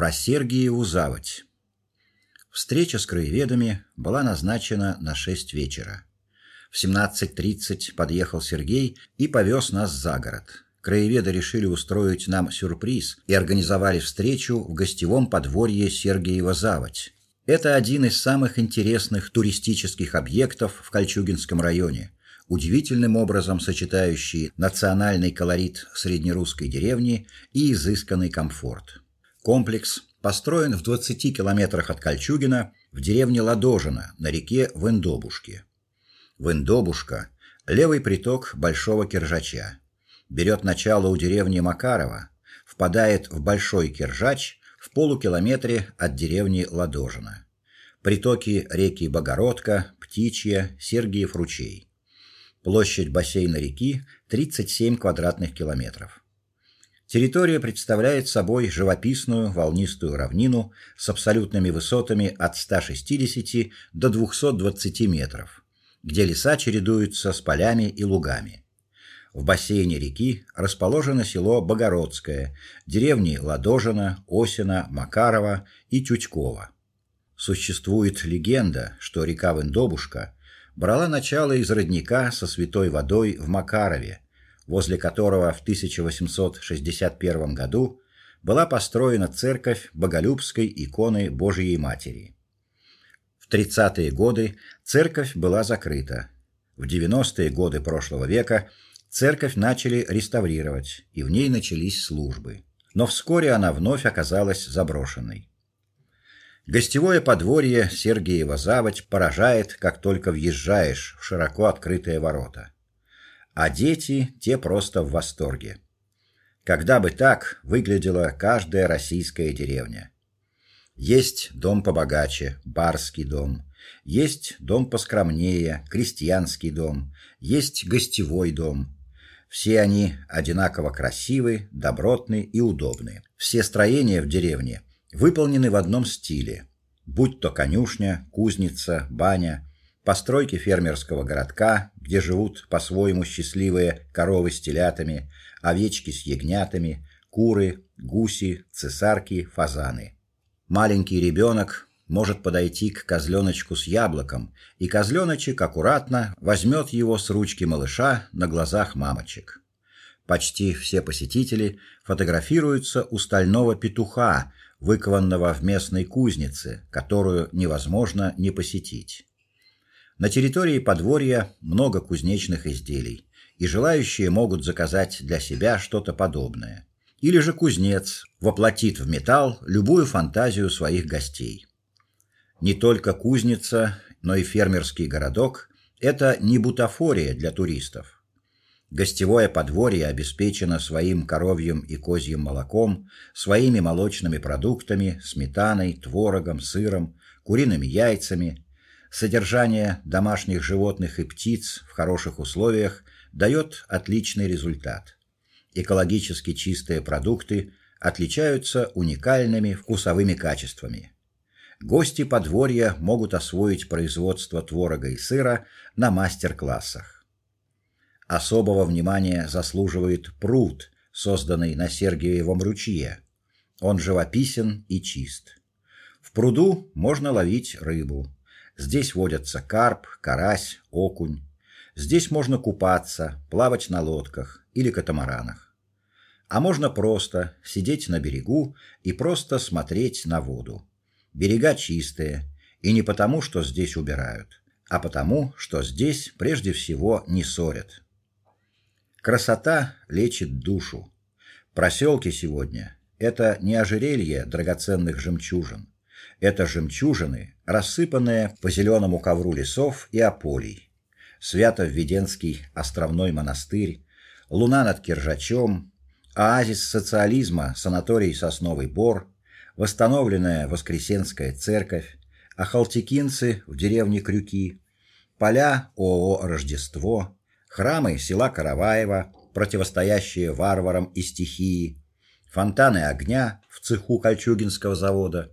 Про Сергиеву заводь. Встреча с краеведами была назначена на 6 вечера. В 17:30 подъехал Сергей и повез нас за город. Краеведы решили устроить нам сюрприз и организовали встречу в гостевом подворье Сергиева заводь. Это один из самых интересных туристических объектов в Кольчугинском районе, удивительным образом сочетающий национальный колорит среднерусской деревни и изысканный комфорт. Комплекс построен в 20 километрах от Кольчугина в деревне Ладожино на реке Вендобушке. Вендобушка левый приток Большого Киржача берет начало у деревни Макарова, впадает в Большой Киржач в полукилометре от деревни Ладожино. Притоки реки Богородка, Птичья, Сергиев ручей. Площадь бассейна реки 37 квадратных километров. Территория представляет собой живописную волнистую равнину с абсолютными высотами от 160 до 220 метров, где леса чередуются с полями и лугами. В бассейне реки расположено село Богородское, деревни Ладожино, Осина, Макарова и Тютькова. Существует легенда, что река Вендобушка брала начало из родника со святой водой в Макарове, возле которого в 1861 году была построена церковь Боголюбской иконы Божией Матери. В 30-е годы церковь была закрыта. В 90-е годы прошлого века Церковь начали реставрировать, и в ней начались службы. Но вскоре она вновь оказалась заброшенной. Гостевое подворье Сергиева Заводь поражает, как только въезжаешь в широко открытые ворота. А дети те просто в восторге. Когда бы так выглядела каждая российская деревня. Есть дом побогаче, барский дом, есть дом поскромнее, крестьянский дом, есть гостевой дом, все они одинаково красивы, добротны и удобны. Все строения в деревне выполнены в одном стиле: будь то конюшня, кузница, баня, постройки фермерского городка, где живут по-своему счастливые коровы с телятами, овечки с ягнятами, куры, гуси, цесарки, фазаны. Маленький ребенок может подойти к козленочку с яблоком, и козленочек аккуратно возьмет его с ручки малыша на глазах мамочек. Почти все посетители фотографируются у стального петуха, выкованного в местной кузнице, которую невозможно не посетить. На территории подворья много кузнечных изделий, и желающие могут заказать для себя что-то подобное. Или же кузнец воплотит в металл любую фантазию своих гостей. Не только кузница, но и фермерский городок это не бутафория для туристов. Гостевое подворье обеспечено своим коровьим и козьим молоком, своими молочными продуктами, сметаной, творогом, сыром, куриными яйцами. Содержание домашних животных и птиц в хороших условиях дает отличный результат. Экологически чистые продукты отличаются уникальными вкусовыми качествами. Гости подворья могут освоить производство творога и сыра на мастер-классах. Особого внимания заслуживает пруд, созданный на Сергиевом ручье. Он живописен и чист. В пруду можно ловить рыбу. Здесь водятся карп, карась, окунь. Здесь можно купаться, плавать на лодках или катамаранах. А можно просто сидеть на берегу и просто смотреть на воду. Берега чистые, и не потому, что здесь убирают, а потому, что здесь прежде всего не ссорят. Красота лечит душу. Проселки сегодня это не ожерелье драгоценных жемчужин. Это жемчужины, рассыпанные по зеленому ковру лесов и ополей. Свято-Введенский островной монастырь, луна над Киржачом, оазис социализма, санаторий Сосновый Бор, восстановленная Воскресенская церковь, ахалтекинцы в деревне Крюки, поля ООО Рождество, храмы села Караваево, противостоящие варварам и стихии, фонтаны огня в цеху Кольчугинского завода,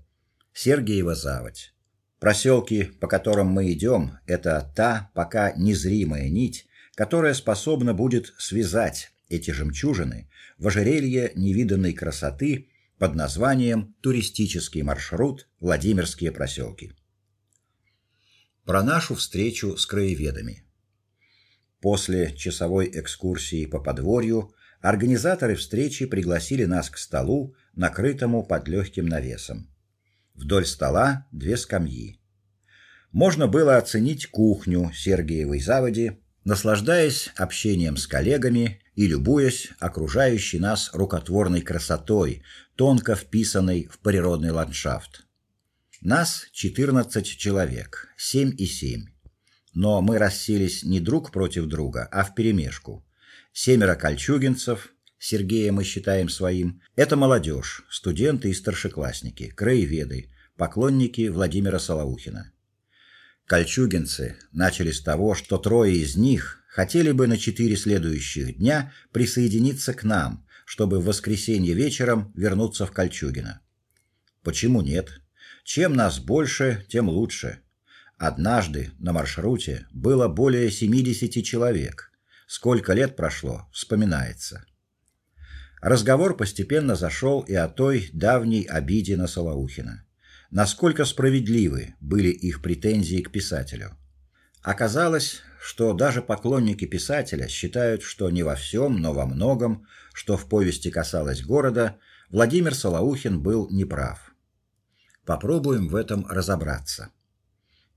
Сергиева заводь. Проселки, по которым мы идем, это та пока незримая нить, которая способна будет связать эти жемчужины в ожерелье невиданной красоты под названием Туристический маршрут Владимирские проселки. Про нашу встречу с краеведами. После часовой экскурсии по подворью организаторы встречи пригласили нас к столу, накрытому под легким навесом. Вдоль стола две скамьи. Можно было оценить кухню Сергиевой заводи, наслаждаясь общением с коллегами и любуясь окружающей нас рукотворной красотой, тонко вписанной в природный ландшафт. Нас 14 человек, семь и семь. Но мы расселись не друг против друга, а вперемешку. Семеро кольчугинцев, Сергея мы считаем своим. Это молодежь, студенты и старшеклассники, краеведы, поклонники Владимира Солоухина. Кольчугинцы начали с того, что трое из них хотели бы на четыре следующих дня присоединиться к нам, чтобы в воскресенье вечером вернуться в Кольчугино. Почему нет? Чем нас больше, тем лучше. Однажды на маршруте было более 70 человек. Сколько лет прошло, вспоминается. Разговор постепенно зашел и о той давней обиде на Солоухина. Насколько справедливы были их претензии к писателю. Оказалось, что даже поклонники писателя считают, что не во всем, но во многом, что в повести касалось города, Владимир Солоухин был неправ. Попробуем в этом разобраться.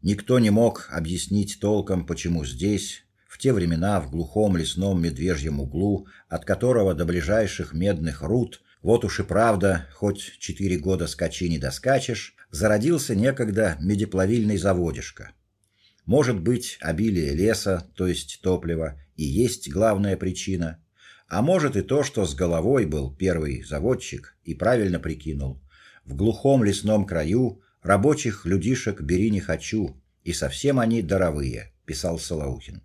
Никто не мог объяснить толком, почему здесь, в те времена в глухом лесном медвежьем углу, от которого до ближайших медных руд, вот уж и правда, хоть четыре года скачи не доскачешь, зародился некогда медиплавильный заводишко. Может быть, обилие леса, то есть топлива, и есть главная причина, а может и то, что с головой был первый заводчик и правильно прикинул. В глухом лесном краю рабочих людишек бери не хочу, и совсем они даровые, писал Солоухин.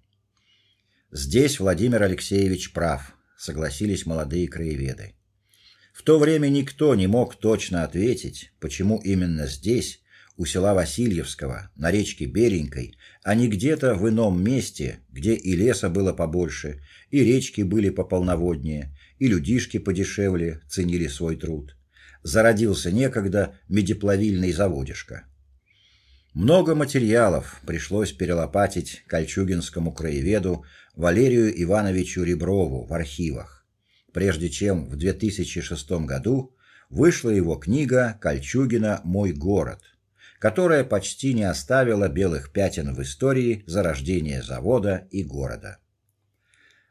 Здесь Владимир Алексеевич прав, согласились молодые краеведы. В то время никто не мог точно ответить, почему именно здесь, у села Васильевского, на речке Беренькой, а не где-то в ином месте, где и леса было побольше, и речки были пополноводнее, и людишки подешевле ценили свой труд зародился некогда медиплавильный заводишко. Много материалов пришлось перелопатить кольчугинскому краеведу Валерию Ивановичу Реброву в архивах, прежде чем в 2006 году вышла его книга Кольчугина Мой город, которая почти не оставила белых пятен в истории зарождения завода и города.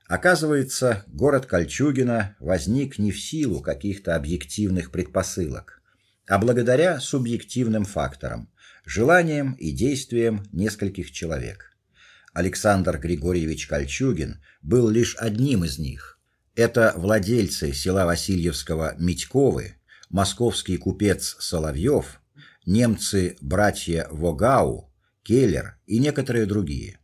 Оказывается, город Кольчугино возник не в силу каких-то объективных предпосылок, а благодаря субъективным факторам, желаниям и действиям нескольких человек. Александр Григорьевич Кольчугин был лишь одним из них. Это владельцы села Васильевского Митьковы, московский купец Соловьев, немцы братья Вогау, Келлер и некоторые другие.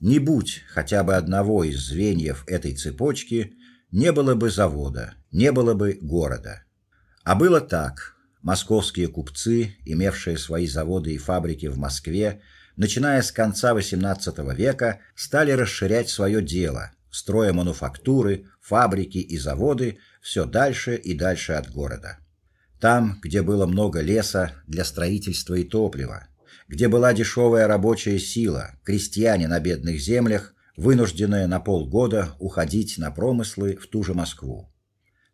Не будь хотя бы одного из звеньев этой цепочки, не было бы завода, не было бы города. А было так: московские купцы, имевшие свои заводы и фабрики в Москве, начиная с конца XVIII века, стали расширять свое дело, строя мануфактуры, фабрики и заводы все дальше и дальше от города. Там, где было много леса для строительства и топлива, где была дешевая рабочая сила, крестьяне на бедных землях, вынужденные на полгода уходить на промыслы в ту же Москву.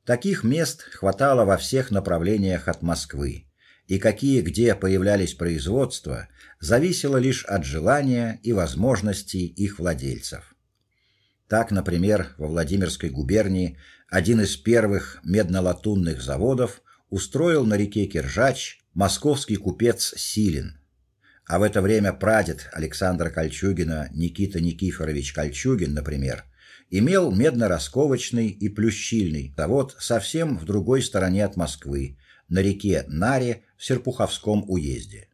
Таких мест хватало во всех направлениях от Москвы, и какие где появлялись производства, зависело лишь от желания и возможностей их владельцев. Так, например, во Владимирской губернии один из первых медно-латунных заводов устроил на реке Киржач московский купец Силин а в это время прадед Александра Кольчугина, Никита Никифорович Кольчугин, например, имел медно-расковочный и плющильный завод совсем в другой стороне от Москвы, на реке Наре в Серпуховском уезде.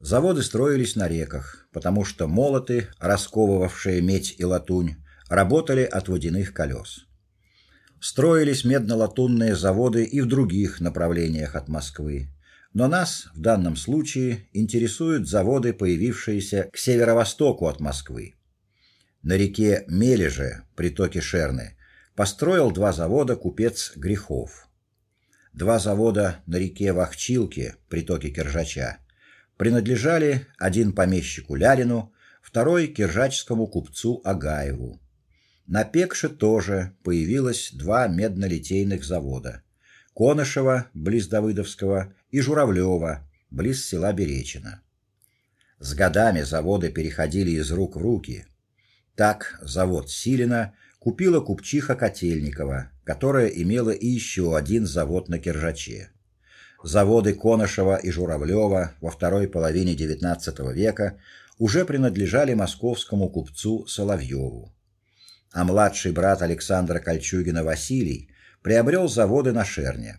Заводы строились на реках, потому что молоты, расковывавшие медь и латунь, работали от водяных колес. Строились медно-латунные заводы и в других направлениях от Москвы, но нас в данном случае интересуют заводы, появившиеся к северо-востоку от Москвы. На реке Мележе, притоке Шерны, построил два завода купец Грехов. два завода на реке Вахчилке, притоке Киржача, принадлежали один помещику Лярину, второй киржачскому купцу Агаеву. На Пекше тоже появилось два медно-литейных завода: Конышева близ Давыдовского и Журавлева близ села Беречино. С годами заводы переходили из рук в руки. Так завод Силина купила купчиха Котельникова, которая имела и еще один завод на Киржаче. Заводы Конышева и Журавлева во второй половине XIX века уже принадлежали московскому купцу Соловьеву. А младший брат Александра Кольчугина Василий приобрел заводы на Шерне.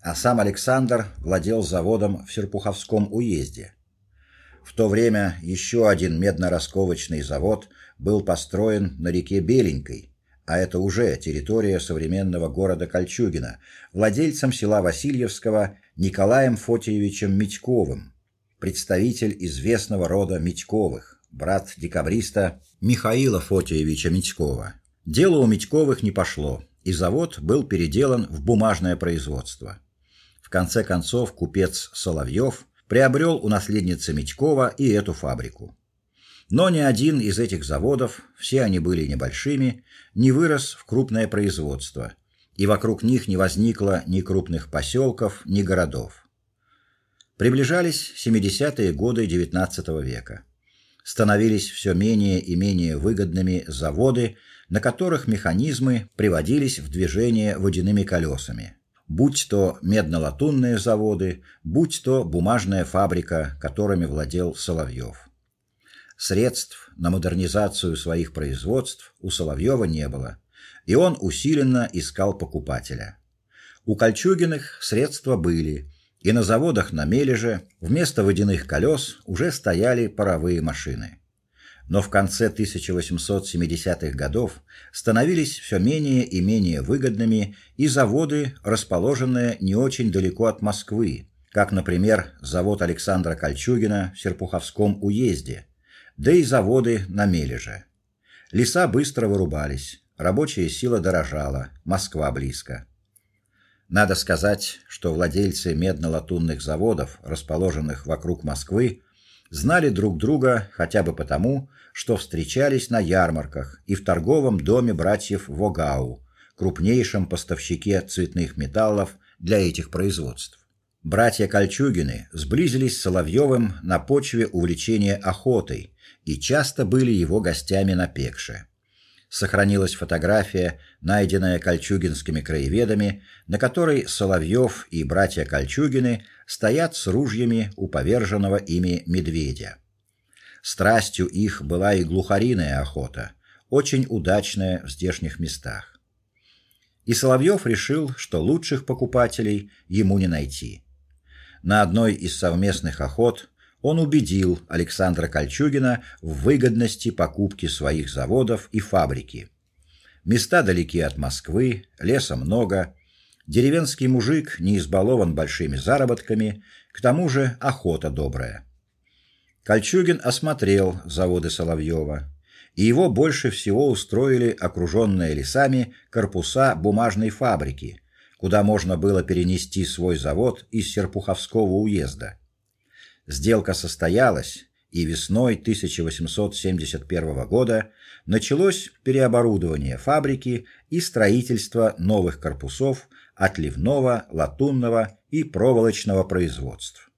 А сам Александр владел заводом в Серпуховском уезде. В то время еще один медно-расковочный завод был построен на реке Беленькой, а это уже территория современного города Кольчугино, владельцем села Васильевского Николаем Фотиевичем Митьковым, представитель известного рода Митьковых, брат декабриста Михаила Фотиевича Митькова. Дело у Митьковых не пошло, и завод был переделан в бумажное производство. В конце концов купец Соловьев приобрел у наследницы Митькова и эту фабрику. Но ни один из этих заводов, все они были небольшими, не вырос в крупное производство, и вокруг них не возникло ни крупных поселков, ни городов. Приближались 70-е годы XIX века. Становились все менее и менее выгодными заводы, на которых механизмы приводились в движение водяными колесами. Будь то медно-латунные заводы, будь то бумажная фабрика, которыми владел Соловьев. Средств на модернизацию своих производств у Соловьева не было, и он усиленно искал покупателя. У Кольчугиных средства были, и на заводах на Мележе вместо водяных колес уже стояли паровые машины. Но в конце 1870-х годов становились все менее и менее выгодными и заводы, расположенные не очень далеко от Москвы, как, например, завод Александра Кольчугина в Серпуховском уезде, да и заводы на Мележе. Леса быстро вырубались, рабочая сила дорожала, Москва близко. Надо сказать, что владельцы медно-латунных заводов, расположенных вокруг Москвы, знали друг друга хотя бы потому, что встречались на ярмарках и в торговом доме братьев Вогау, крупнейшем поставщике цветных металлов для этих производств. Братья Кольчугины сблизились с Соловьевым на почве увлечения охотой и часто были его гостями на Пекше. Сохранилась фотография, найденная кольчугинскими краеведами, на которой Соловьев и братья Кольчугины стоят с ружьями у поверженного ими медведя. Страстью их была и глухариная охота, очень удачная в здешних местах. И Соловьев решил, что лучших покупателей ему не найти. На одной из совместных охот он убедил Александра Кольчугина в выгодности покупки своих заводов и фабрики. Места далеки от Москвы, леса много, деревенский мужик не избалован большими заработками, к тому же охота добрая. Кольчугин осмотрел заводы Соловьева, и его больше всего устроили окруженные лесами корпуса бумажной фабрики, куда можно было перенести свой завод из Серпуховского уезда. Сделка состоялась, и весной 1871 года началось переоборудование фабрики и строительство новых корпусов отливного, латунного и проволочного производств.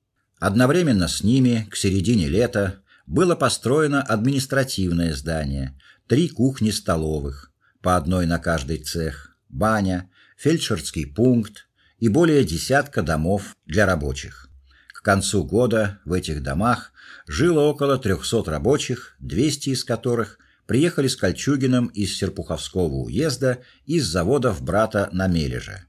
Одновременно с ними к середине лета было построено административное здание, три кухни-столовых, по одной на каждый цех, баня, фельдшерский пункт и более десятка домов для рабочих. К концу года в этих домах жило около 300 рабочих, 200 из которых приехали с Кольчугиным из Серпуховского уезда из заводов брата на Мележе.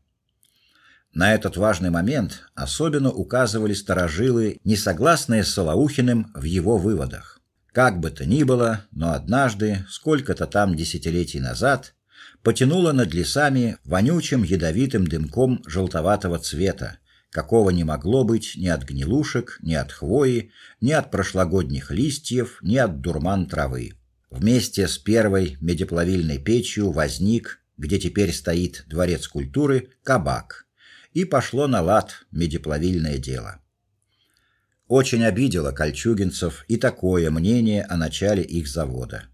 На этот важный момент особенно указывали старожилы, не согласные с Солоухиным в его выводах. Как бы то ни было, но однажды, сколько-то там десятилетий назад, потянуло над лесами вонючим ядовитым дымком желтоватого цвета, какого не могло быть ни от гнилушек, ни от хвои, ни от прошлогодних листьев, ни от дурман травы. Вместе с первой медиплавильной печью возник, где теперь стоит дворец культуры, кабак. И пошло на лад медиплавильное дело. Очень обидело кольчугинцев и такое мнение о начале их завода.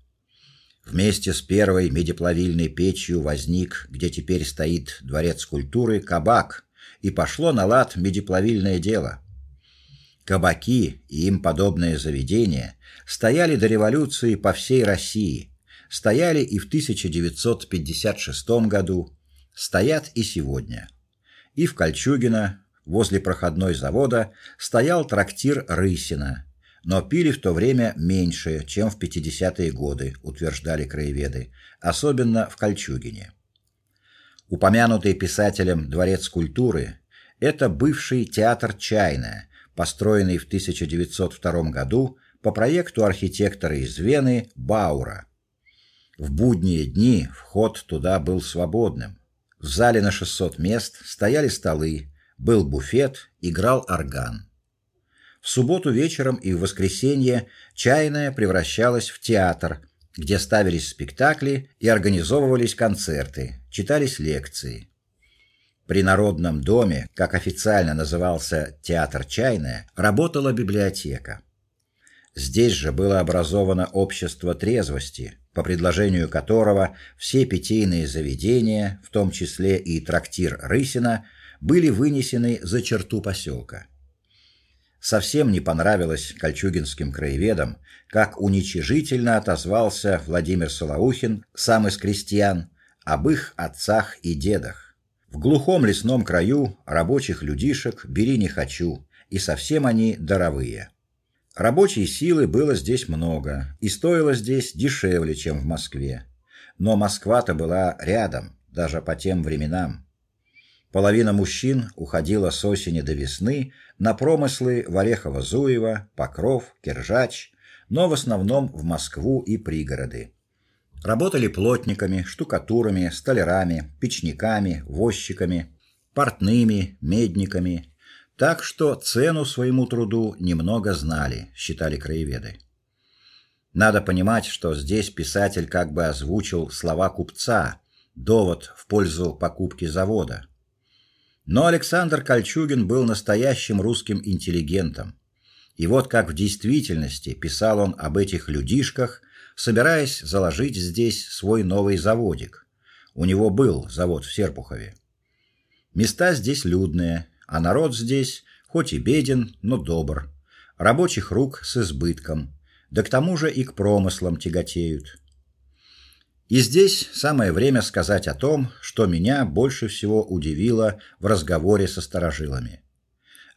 Вместе с первой медиплавильной печью возник, где теперь стоит дворец культуры, кабак, и пошло на лад медиплавильное дело. Кабаки и им подобные заведения стояли до революции по всей России, стояли и в 1956 году, стоят и сегодня. И в Кольчугино, возле проходной завода, стоял трактир Рысина, но пили в то время меньше, чем в 50-е годы, утверждали краеведы, особенно в Кольчугине. Упомянутый писателем Дворец культуры это бывший театр Чайная, построенный в 1902 году по проекту архитектора из Вены Баура. В будние дни вход туда был свободным. В зале на 600 мест стояли столы, был буфет, играл орган. В субботу вечером и в воскресенье чайная превращалась в театр, где ставились спектакли и организовывались концерты, читались лекции. При Народном доме, как официально назывался театр Чайная, работала библиотека. Здесь же было образовано общество трезвости, по предложению которого все питейные заведения, в том числе и трактир Рысина, были вынесены за черту поселка. Совсем не понравилось кольчугинским краеведам, как уничижительно отозвался Владимир Солоухин, сам из крестьян, об их отцах и дедах. В глухом лесном краю рабочих людишек бери не хочу, и совсем они даровые. Рабочей силы было здесь много, и стоило здесь дешевле, чем в Москве. Но Москва-то была рядом, даже по тем временам. Половина мужчин уходила с осени до весны на промыслы в Орехово-Зуево, Покров, Киржач, но в основном в Москву и пригороды. Работали плотниками, штукатурами, столярами, печниками, возчиками, портными, медниками, так что цену своему труду немного знали, считали краеведы. Надо понимать, что здесь писатель как бы озвучил слова купца, довод в пользу покупки завода. Но Александр Кольчугин был настоящим русским интеллигентом. И вот как в действительности писал он об этих людишках, собираясь заложить здесь свой новый заводик. У него был завод в Серпухове. Места здесь людные, а народ здесь хоть и беден, но добр. Рабочих рук с избытком, да к тому же и к промыслам тяготеют. И здесь самое время сказать о том, что меня больше всего удивило в разговоре со старожилами.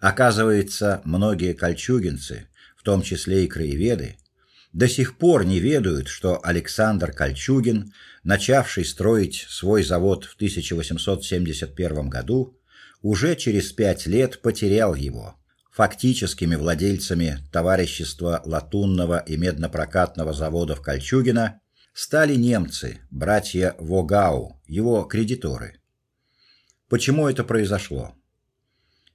Оказывается, многие кольчугинцы, в том числе и краеведы, до сих пор не ведают, что Александр Кольчугин, начавший строить свой завод в 1871 году, уже через пять лет потерял его. Фактическими владельцами товарищества латунного и меднопрокатного заводов Кольчугина стали немцы, братья Вогау, его кредиторы. Почему это произошло?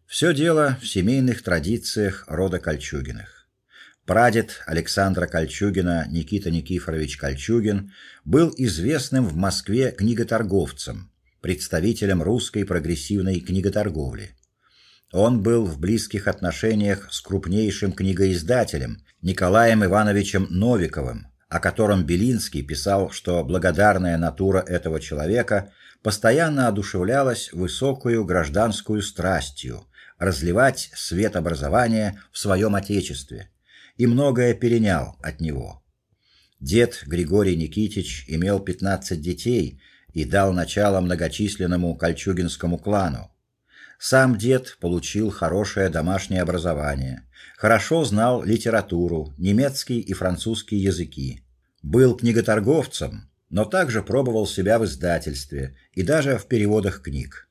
Все дело в семейных традициях рода Кольчугиных. Прадед Александра Кольчугина, Никита Никифорович Кольчугин, был известным в Москве книготорговцем, представителем русской прогрессивной книготорговли. Он был в близких отношениях с крупнейшим книгоиздателем Николаем Ивановичем Новиковым, о котором Белинский писал, что благодарная натура этого человека постоянно одушевлялась высокую гражданскую страстью разливать свет образования в своем отечестве, и многое перенял от него. Дед Григорий Никитич имел 15 детей и дал начало многочисленному кольчугинскому клану. Сам дед получил хорошее домашнее образование, хорошо знал литературу, немецкий и французский языки. Был книготорговцем, но также пробовал себя в издательстве и даже в переводах книг.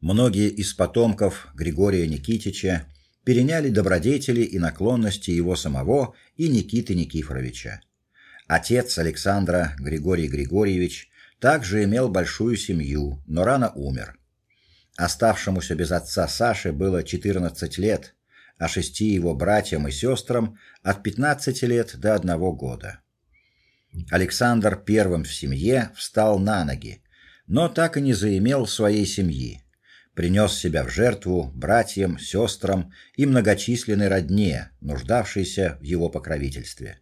Многие из потомков Григория Никитича переняли добродетели и наклонности его самого и Никиты Никифоровича. Отец Александра Григорий Григорьевич также имел большую семью, но рано умер. Оставшемуся без отца Саше было 14 лет, а шести его братьям и сестрам от 15 лет до одного года. Александр первым в семье встал на ноги, но так и не заимел своей семьи. принес себя в жертву братьям, сестрам и многочисленной родне, нуждавшейся в его покровительстве.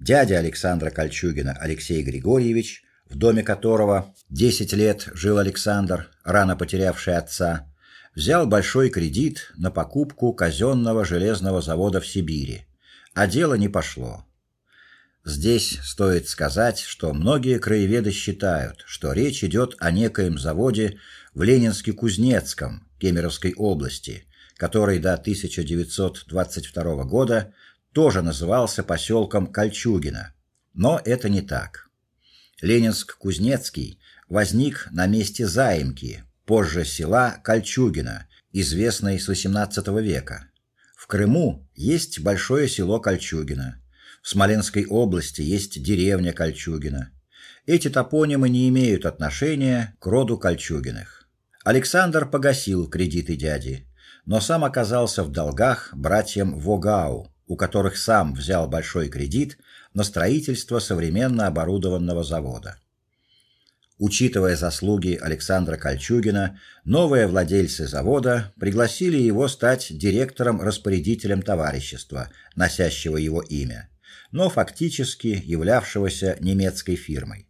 Дядя Александра Кольчугина, Алексей Григорьевич, в доме которого 10 лет жил Александр, рано потерявший отца, взял большой кредит на покупку казенного железного завода в Сибири, а дело не пошло. Здесь стоит сказать, что многие краеведы считают, что речь идет о некоем заводе в Ленинске-Кузнецком Кемеровской области, который до 1922 года тоже назывался поселком Кольчугино. Но это не так. Ленинск-Кузнецкий возник на месте заимки, позже села Кольчугино, известной с XVIII века. В Крыму есть большое село Кольчугино. В Смоленской области есть деревня Кольчугино. Эти топонимы не имеют отношения к роду Кольчугиных. Александр погасил кредиты дяди, но сам оказался в долгах братьям Вогау, у которых сам взял большой кредит на строительство современно оборудованного завода. Учитывая заслуги Александра Кольчугина, новые владельцы завода пригласили его стать директором-распорядителем товарищества, носящего его имя, но фактически являвшегося немецкой фирмой.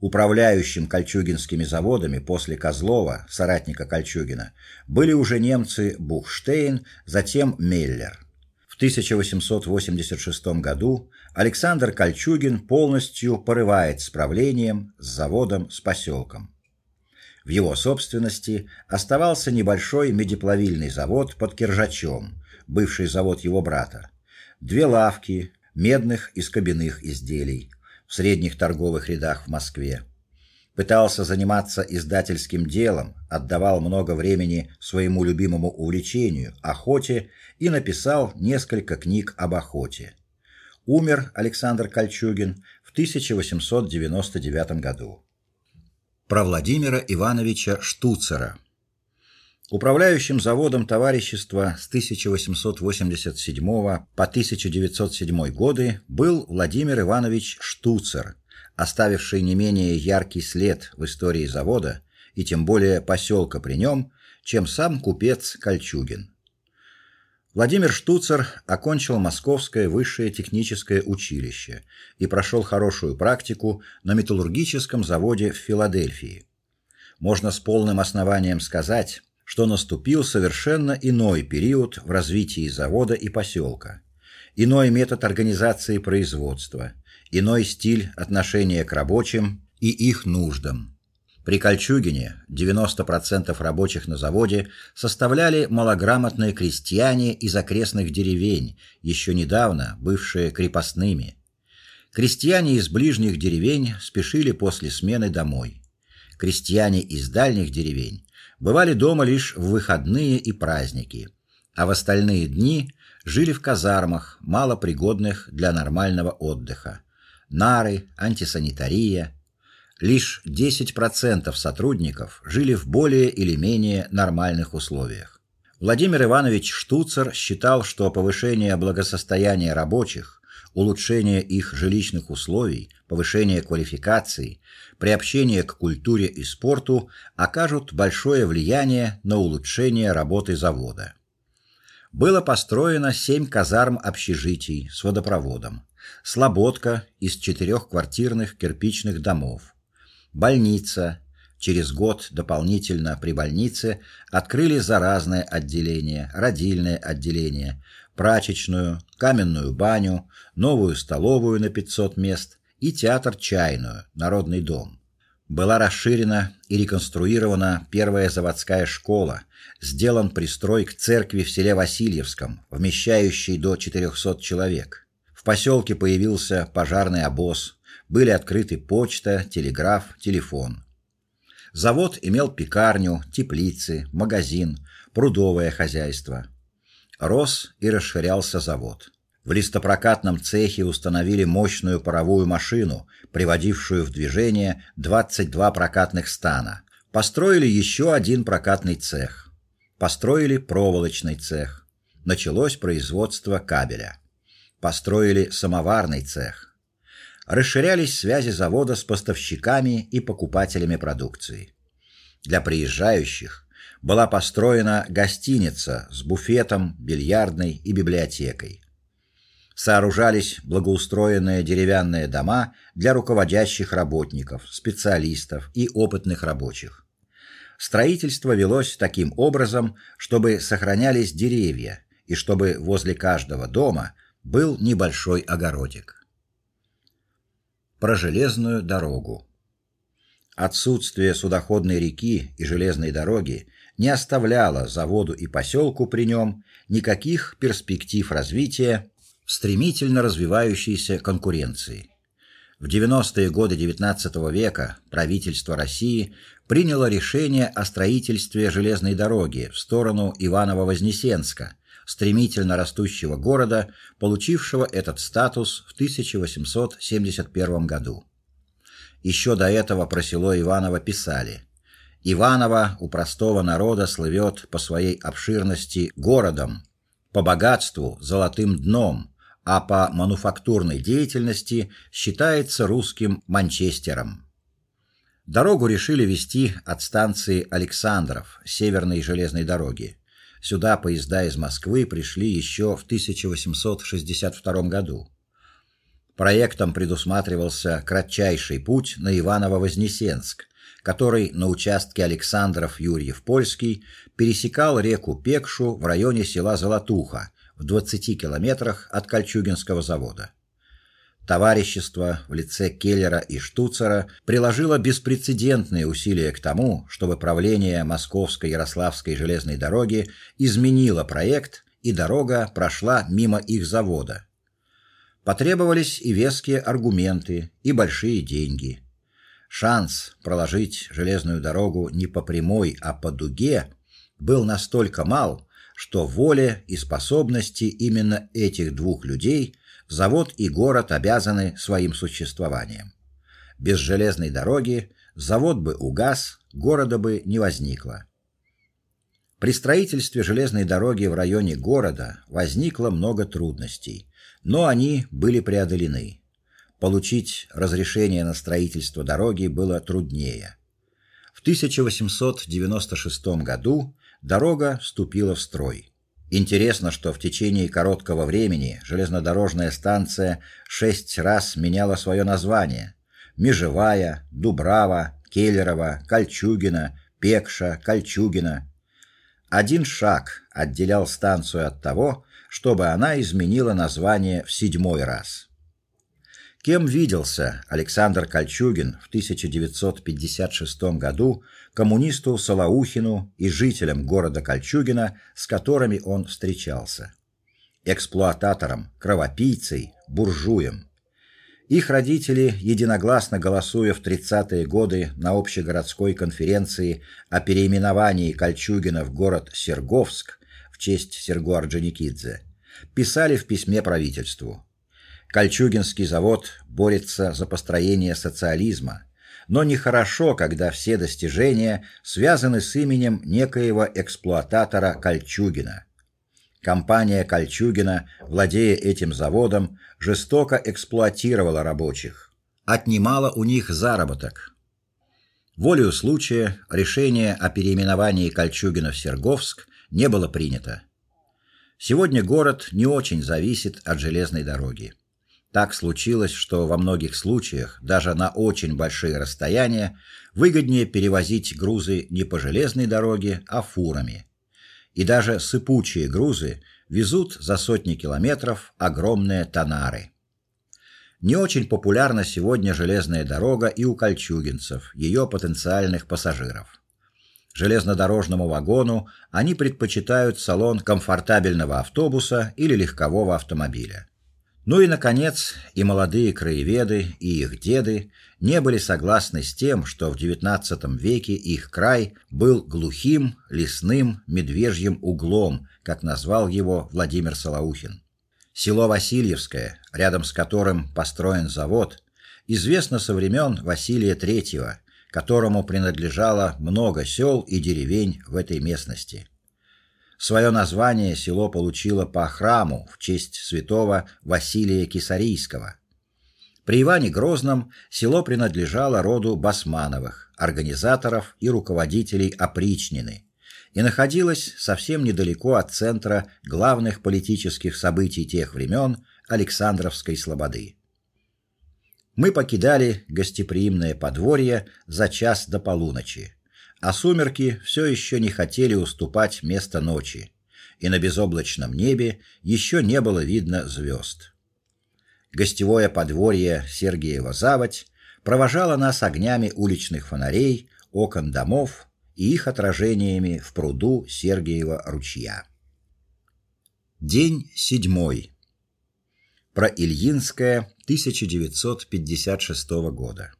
Управляющим кольчугинскими заводами после Козлова, соратника Кольчугина, были уже немцы Бухштейн, затем Меллер. В 1886 году Александр Кольчугин полностью порывает с правлением, с заводом, с поселком. В его собственности оставался небольшой медиплавильный завод под Киржачом, бывший завод его брата. Две лавки медных и скобяных изделий в средних торговых рядах в Москве. Пытался заниматься издательским делом, отдавал много времени своему любимому увлечению охоте и написал несколько книг об охоте. Умер Александр Кольчугин в 1899 году. Про Владимира Ивановича Штуцера. Управляющим заводом товарищества с 1887 по 1907 годы был Владимир Иванович Штуцер, оставивший не менее яркий след в истории завода и тем более поселка при нем, чем сам купец Кольчугин. Владимир Штуцер окончил Московское высшее техническое училище и прошел хорошую практику на металлургическом заводе в Филадельфии. Можно с полным основанием сказать, что наступил совершенно иной период в развитии завода и поселка, иной метод организации производства, иной стиль отношения к рабочим и их нуждам. При Кольчугине 90% рабочих на заводе составляли малограмотные крестьяне из окрестных деревень, еще недавно бывшие крепостными. Крестьяне из ближних деревень спешили после смены домой. Крестьяне из дальних деревень бывали дома лишь в выходные и праздники, а в остальные дни жили в казармах, малопригодных для нормального отдыха. Нары, антисанитария, лишь 10% сотрудников жили в более или менее нормальных условиях. Владимир Иванович Штуцер считал, что повышение благосостояния рабочих, улучшение их жилищных условий, повышение квалификации, приобщение к культуре и спорту окажут большое влияние на улучшение работы завода. Было построено семь казарм общежитий с водопроводом, слободка из четырехквартирных кирпичных домов, больница. Через год дополнительно при больнице открыли заразное отделение, родильное отделение, прачечную, каменную баню, новую столовую на 500 мест и театр чайную, народный дом. Была расширена и реконструирована первая заводская школа, сделан пристрой к церкви в селе Васильевском, вмещающей до 400 человек. В поселке появился пожарный обоз, были открыты почта, телеграф, телефон. Завод имел пекарню, теплицы, магазин, прудовое хозяйство. Рос и расширялся завод. В листопрокатном цехе установили мощную паровую машину, приводившую в движение 22 прокатных стана. Построили еще один прокатный цех. Построили проволочный цех. Началось производство кабеля. Построили самоварный цех расширялись связи завода с поставщиками и покупателями продукции. Для приезжающих была построена гостиница с буфетом, бильярдной и библиотекой. Сооружались благоустроенные деревянные дома для руководящих работников, специалистов и опытных рабочих. Строительство велось таким образом, чтобы сохранялись деревья и чтобы возле каждого дома был небольшой огородик. Про железную дорогу. Отсутствие судоходной реки и железной дороги не оставляло заводу и поселку при нем никаких перспектив развития в стремительно развивающейся конкуренции. В 90-е годы XIX века правительство России приняло решение о строительстве железной дороги в сторону Иваново-Вознесенска, стремительно растущего города, получившего этот статус в 1871 году. Еще до этого про село Иваново писали: Иваново у простого народа слывет по своей обширности городом, по богатству золотым дном, а по мануфактурной деятельности считается русским Манчестером. Дорогу решили вести от станции Александров Северной железной дороги. Сюда поезда из Москвы пришли еще в 1862 году. Проектом предусматривался кратчайший путь на Иваново-Вознесенск, который на участке Александров-Юрьев-Польский пересекал реку Пекшу в районе села Золотуха в 20 километрах от Кольчугинского завода. Товарищество в лице Келлера и Штуцера приложило беспрецедентные усилия к тому, чтобы правление Московской Ярославской железной дороги изменило проект, и дорога прошла мимо их завода. Потребовались и веские аргументы, и большие деньги. Шанс проложить железную дорогу не по прямой, а по дуге был настолько мал, что воля и способности именно этих двух людей завод и город обязаны своим существованием. Без железной дороги завод бы угас, города бы не возникло. При строительстве железной дороги в районе города возникло много трудностей но они были преодолены. Получить разрешение на строительство дороги было труднее. В 1896 году дорога вступила в строй. Интересно, что в течение короткого времени железнодорожная станция шесть раз меняла свое название: Межевая, Дубрава, Келлерова, Кольчугина, Пекша, Кольчугина. Один шаг отделял станцию от того, чтобы она изменила название в седьмой раз. Кем виделся Александр Кольчугин в 1956 году коммунисту Солоухину и жителям города Кольчугина, с которыми он встречался? Эксплуататором, кровопийцей, буржуем. Их родители, единогласно голосуя в 30-е годы на общегородской конференции о переименовании Кольчугина в город Серговск, в честь Серго Орджоникидзе, писали в письме правительству. Кольчугинский завод борется за построение социализма, но нехорошо, когда все достижения связаны с именем некоего эксплуататора Кольчугина. Компания Кольчугина, владея этим заводом, жестоко эксплуатировала рабочих, отнимала у них заработок. Волею случая решение о переименовании Кольчугина в Серговск не было принято. Сегодня город не очень зависит от железной дороги. Так случилось, что во многих случаях, даже на очень большие расстояния, выгоднее перевозить грузы не по железной дороге, а фурами. И даже сыпучие грузы везут за сотни километров огромные тоннары. Не очень популярна сегодня железная дорога и у кольчугинцев, ее потенциальных пассажиров железнодорожному вагону они предпочитают салон комфортабельного автобуса или легкового автомобиля. Ну и наконец, и молодые краеведы, и их деды не были согласны с тем, что в XIX веке их край был глухим, лесным, медвежьим углом, как назвал его Владимир Солоухин. Село Васильевское, рядом с которым построен завод, известно со времен Василия III которому принадлежало много сел и деревень в этой местности. Свое название село получило по храму в честь святого Василия Кисарийского. При Иване Грозном село принадлежало роду Басмановых, организаторов и руководителей опричнины, и находилась совсем недалеко от центра главных политических событий тех времен Александровской слободы. Мы покидали гостеприимное подворье за час до полуночи, а сумерки все еще не хотели уступать место ночи, и на безоблачном небе еще не было видно звезд. Гостевое подворье Сергиева заводь провожало нас огнями уличных фонарей, окон домов и их отражениями в пруду Сергиева ручья. День седьмой. Про Ильинское 1956 года.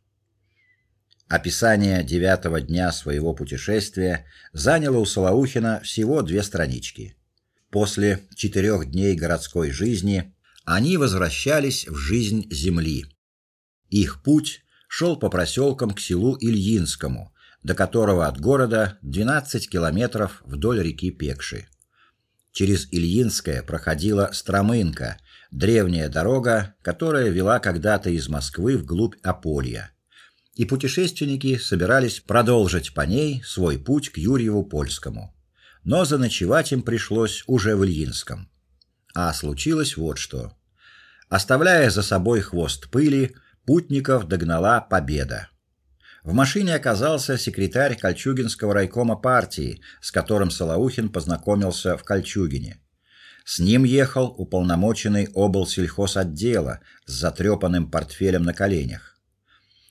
Описание девятого дня своего путешествия заняло у Солоухина всего две странички. После четырех дней городской жизни они возвращались в жизнь земли. Их путь шел по проселкам к селу Ильинскому, до которого от города 12 километров вдоль реки Пекши. Через Ильинское проходила Стромынка, древняя дорога, которая вела когда-то из Москвы вглубь Аполья. И путешественники собирались продолжить по ней свой путь к Юрьеву Польскому. Но заночевать им пришлось уже в Ильинском. А случилось вот что. Оставляя за собой хвост пыли, путников догнала победа. В машине оказался секретарь Кольчугинского райкома партии, с которым Солоухин познакомился в Кольчугине. С ним ехал уполномоченный облсельхозотдела с затрепанным портфелем на коленях.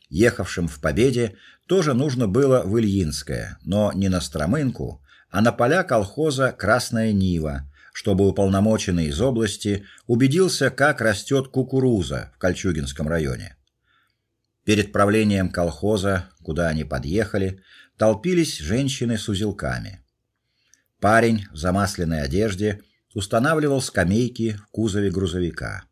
Ехавшим в Победе тоже нужно было в Ильинское, но не на Стромынку, а на поля колхоза Красная Нива, чтобы уполномоченный из области убедился, как растет кукуруза в Кольчугинском районе. Перед правлением колхоза, куда они подъехали, толпились женщины с узелками. Парень в замасленной одежде устанавливал скамейки в кузове грузовика.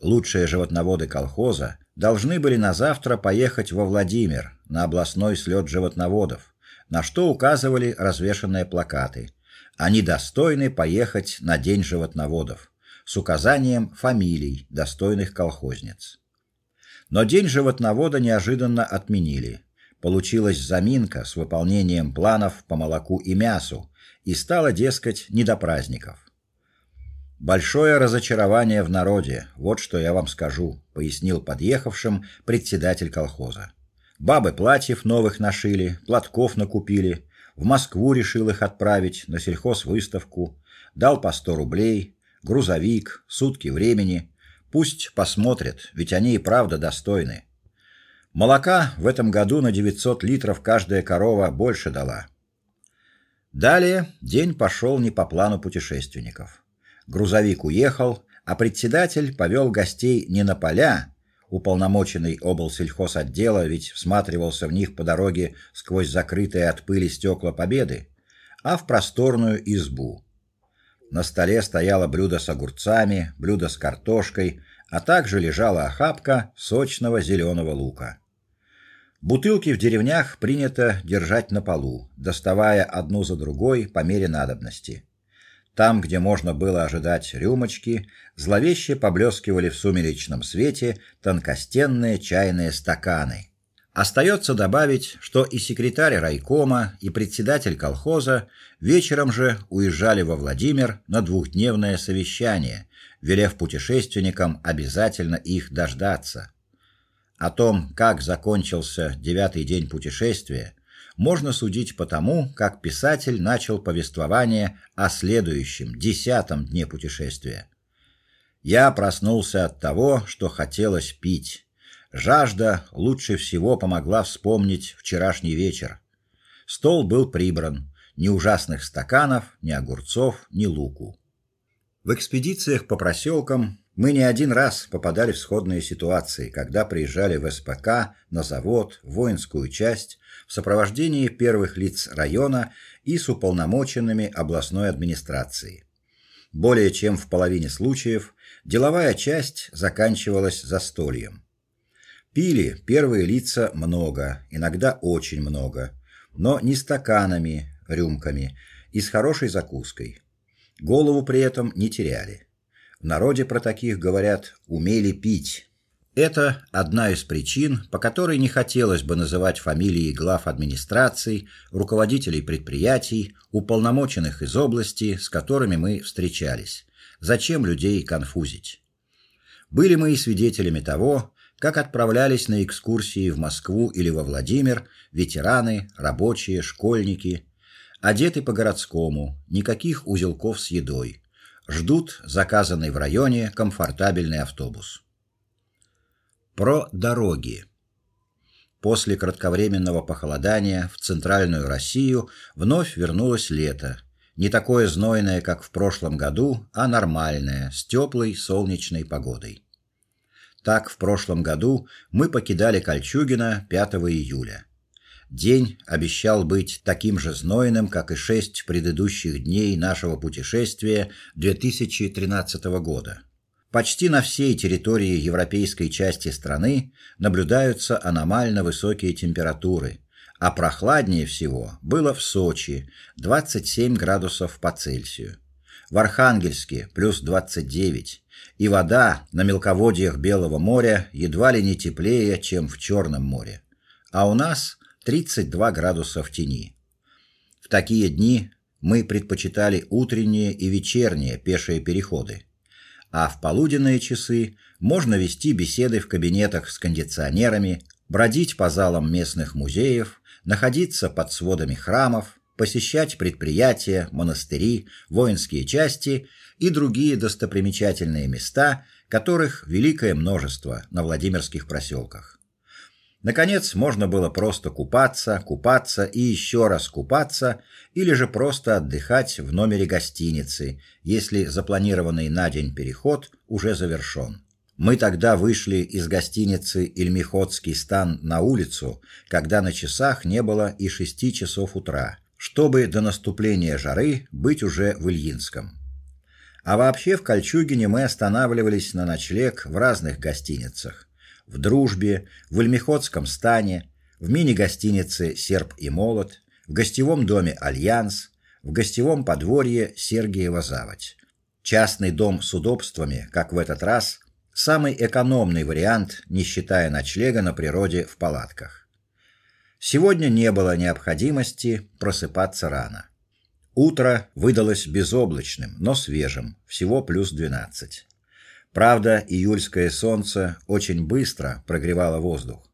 Лучшие животноводы колхоза должны были на завтра поехать во Владимир на областной слет животноводов, на что указывали развешанные плакаты. Они достойны поехать на день животноводов с указанием фамилий достойных колхозниц. Но день животновода неожиданно отменили. Получилась заминка с выполнением планов по молоку и мясу, и стало, дескать, не до праздников. Большое разочарование в народе, вот что я вам скажу, пояснил подъехавшим председатель колхоза. Бабы платьев новых нашили, платков накупили, в Москву решил их отправить на сельхозвыставку, дал по сто рублей, грузовик, сутки времени, Пусть посмотрят, ведь они и правда достойны. Молока в этом году на 900 литров каждая корова больше дала. Далее день пошел не по плану путешественников. Грузовик уехал, а председатель повел гостей не на поля, уполномоченный облсельхозотдела ведь всматривался в них по дороге сквозь закрытые от пыли стекла Победы, а в просторную избу. На столе стояло блюдо с огурцами, блюдо с картошкой, а также лежала охапка сочного зеленого лука. Бутылки в деревнях принято держать на полу, доставая одну за другой по мере надобности. Там, где можно было ожидать рюмочки, зловеще поблескивали в сумеречном свете тонкостенные чайные стаканы. Остается добавить, что и секретарь райкома, и председатель колхоза вечером же уезжали во Владимир на двухдневное совещание, велев путешественникам обязательно их дождаться. О том, как закончился девятый день путешествия, можно судить по тому, как писатель начал повествование о следующем, десятом дне путешествия. Я проснулся от того, что хотелось пить Жажда лучше всего помогла вспомнить вчерашний вечер. Стол был прибран, ни ужасных стаканов, ни огурцов, ни луку. В экспедициях по проселкам мы не один раз попадали в сходные ситуации, когда приезжали в СПК, на завод, в воинскую часть в сопровождении первых лиц района и с уполномоченными областной администрации. Более чем в половине случаев деловая часть заканчивалась застольем. Пили первые лица много, иногда очень много, но не стаканами, рюмками и с хорошей закуской. Голову при этом не теряли. В народе про таких говорят умели пить. Это одна из причин, по которой не хотелось бы называть фамилии глав администраций, руководителей предприятий, уполномоченных из области, с которыми мы встречались. Зачем людей конфузить? Были мы и свидетелями того, как отправлялись на экскурсии в Москву или во Владимир ветераны, рабочие, школьники, одеты по-городскому, никаких узелков с едой. Ждут заказанный в районе комфортабельный автобус. Про дороги. После кратковременного похолодания в центральную Россию вновь вернулось лето. Не такое знойное, как в прошлом году, а нормальное, с теплой солнечной погодой. Так в прошлом году мы покидали Кольчугино 5 июля. День обещал быть таким же знойным, как и шесть предыдущих дней нашего путешествия 2013 года. Почти на всей территории европейской части страны наблюдаются аномально высокие температуры, а прохладнее всего было в Сочи 27 градусов по Цельсию. В Архангельске плюс 29, и вода на мелководьях Белого моря едва ли не теплее, чем в Черном море. А у нас 32 градуса в тени. В такие дни мы предпочитали утренние и вечерние пешие переходы а в полуденные часы можно вести беседы в кабинетах с кондиционерами, бродить по залам местных музеев, находиться под сводами храмов, посещать предприятия, монастыри, воинские части и другие достопримечательные места, которых великое множество на Владимирских проселках. Наконец, можно было просто купаться, купаться и еще раз купаться, или же просто отдыхать в номере гостиницы, если запланированный на день переход уже завершен. Мы тогда вышли из гостиницы Ильмихотский стан на улицу, когда на часах не было и шести часов утра, чтобы до наступления жары быть уже в Ильинском. А вообще в Кольчугине мы останавливались на ночлег в разных гостиницах в Дружбе, в Ильмихотском стане, в мини-гостинице Серп и Молот, в гостевом доме Альянс, в гостевом подворье Сергиева заводь. Частный дом с удобствами, как в этот раз, самый экономный вариант, не считая ночлега на природе в палатках. Сегодня не было необходимости просыпаться рано. Утро выдалось безоблачным, но свежим, всего плюс 12. Правда, июльское солнце очень быстро прогревало воздух.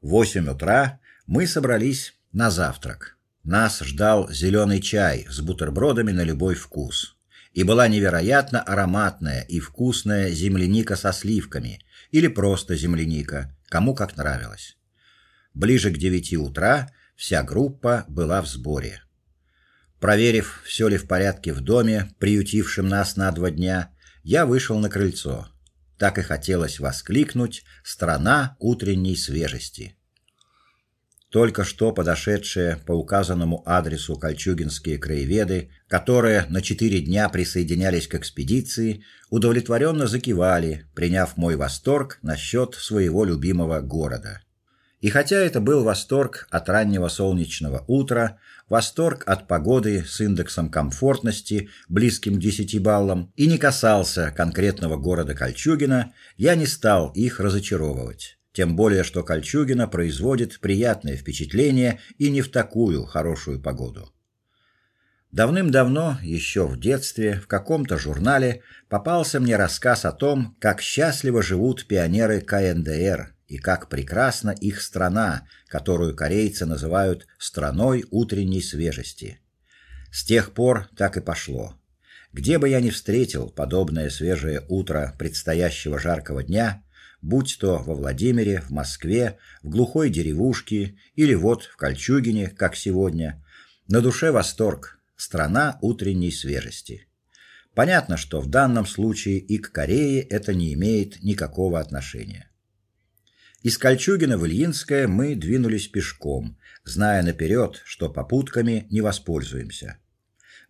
В восемь утра мы собрались на завтрак. Нас ждал зеленый чай с бутербродами на любой вкус. И была невероятно ароматная и вкусная земляника со сливками или просто земляника, кому как нравилось. Ближе к девяти утра вся группа была в сборе. Проверив, все ли в порядке в доме, приютившем нас на два дня, я вышел на крыльцо. Так и хотелось воскликнуть: "Страна утренней свежести!" Только что подошедшие по указанному адресу кольчугинские краеведы, которые на четыре дня присоединялись к экспедиции, удовлетворенно закивали, приняв мой восторг насчет своего любимого города. И хотя это был восторг от раннего солнечного утра, восторг от погоды с индексом комфортности близким к 10 баллам и не касался конкретного города Кольчугино, я не стал их разочаровывать. Тем более, что Кольчугино производит приятное впечатление и не в такую хорошую погоду. Давным-давно, еще в детстве, в каком-то журнале попался мне рассказ о том, как счастливо живут пионеры КНДР и как прекрасна их страна, которую корейцы называют страной утренней свежести. С тех пор так и пошло. Где бы я ни встретил подобное свежее утро предстоящего жаркого дня, будь то во Владимире, в Москве, в глухой деревушке или вот в Кольчугине, как сегодня, на душе восторг. Страна утренней свежести. Понятно, что в данном случае и к Корее это не имеет никакого отношения. Из Кольчугина в Ильинское мы двинулись пешком, зная наперед, что попутками не воспользуемся.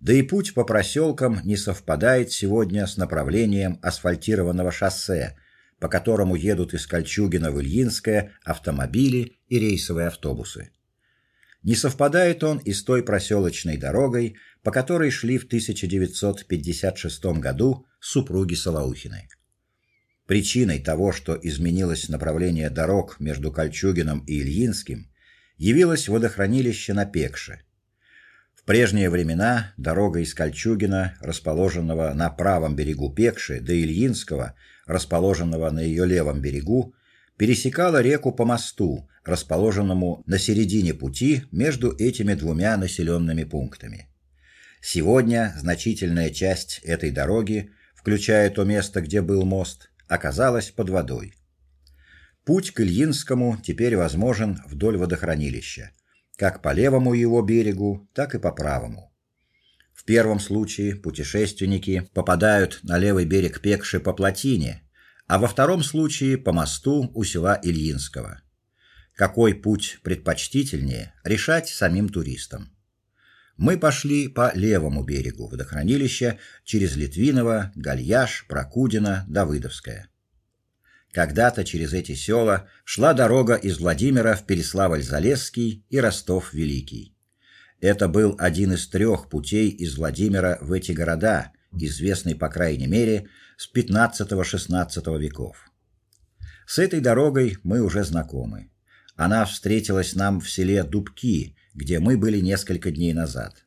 Да и путь по проселкам не совпадает сегодня с направлением асфальтированного шоссе, по которому едут из Кольчугина в Ильинское автомобили и рейсовые автобусы. Не совпадает он и с той проселочной дорогой, по которой шли в 1956 году супруги Солоухины. Причиной того, что изменилось направление дорог между Кольчугином и Ильинским, явилось водохранилище на Пекше. В прежние времена дорога из Кольчугина, расположенного на правом берегу Пекши, до Ильинского, расположенного на ее левом берегу, пересекала реку по мосту, расположенному на середине пути между этими двумя населенными пунктами. Сегодня значительная часть этой дороги, включая то место, где был мост, оказалась под водой. Путь к Ильинскому теперь возможен вдоль водохранилища, как по левому его берегу, так и по правому. В первом случае путешественники попадают на левый берег Пекши по плотине, а во втором случае по мосту у села Ильинского. Какой путь предпочтительнее, решать самим туристам. Мы пошли по левому берегу водохранилища через Литвиново, Гальяш, Прокудино, Давыдовское. Когда-то через эти села шла дорога из Владимира в Переславль-Залесский и Ростов-Великий. Это был один из трех путей из Владимира в эти города, известный по крайней мере с XV-XVI веков. С этой дорогой мы уже знакомы. Она встретилась нам в селе Дубки, где мы были несколько дней назад.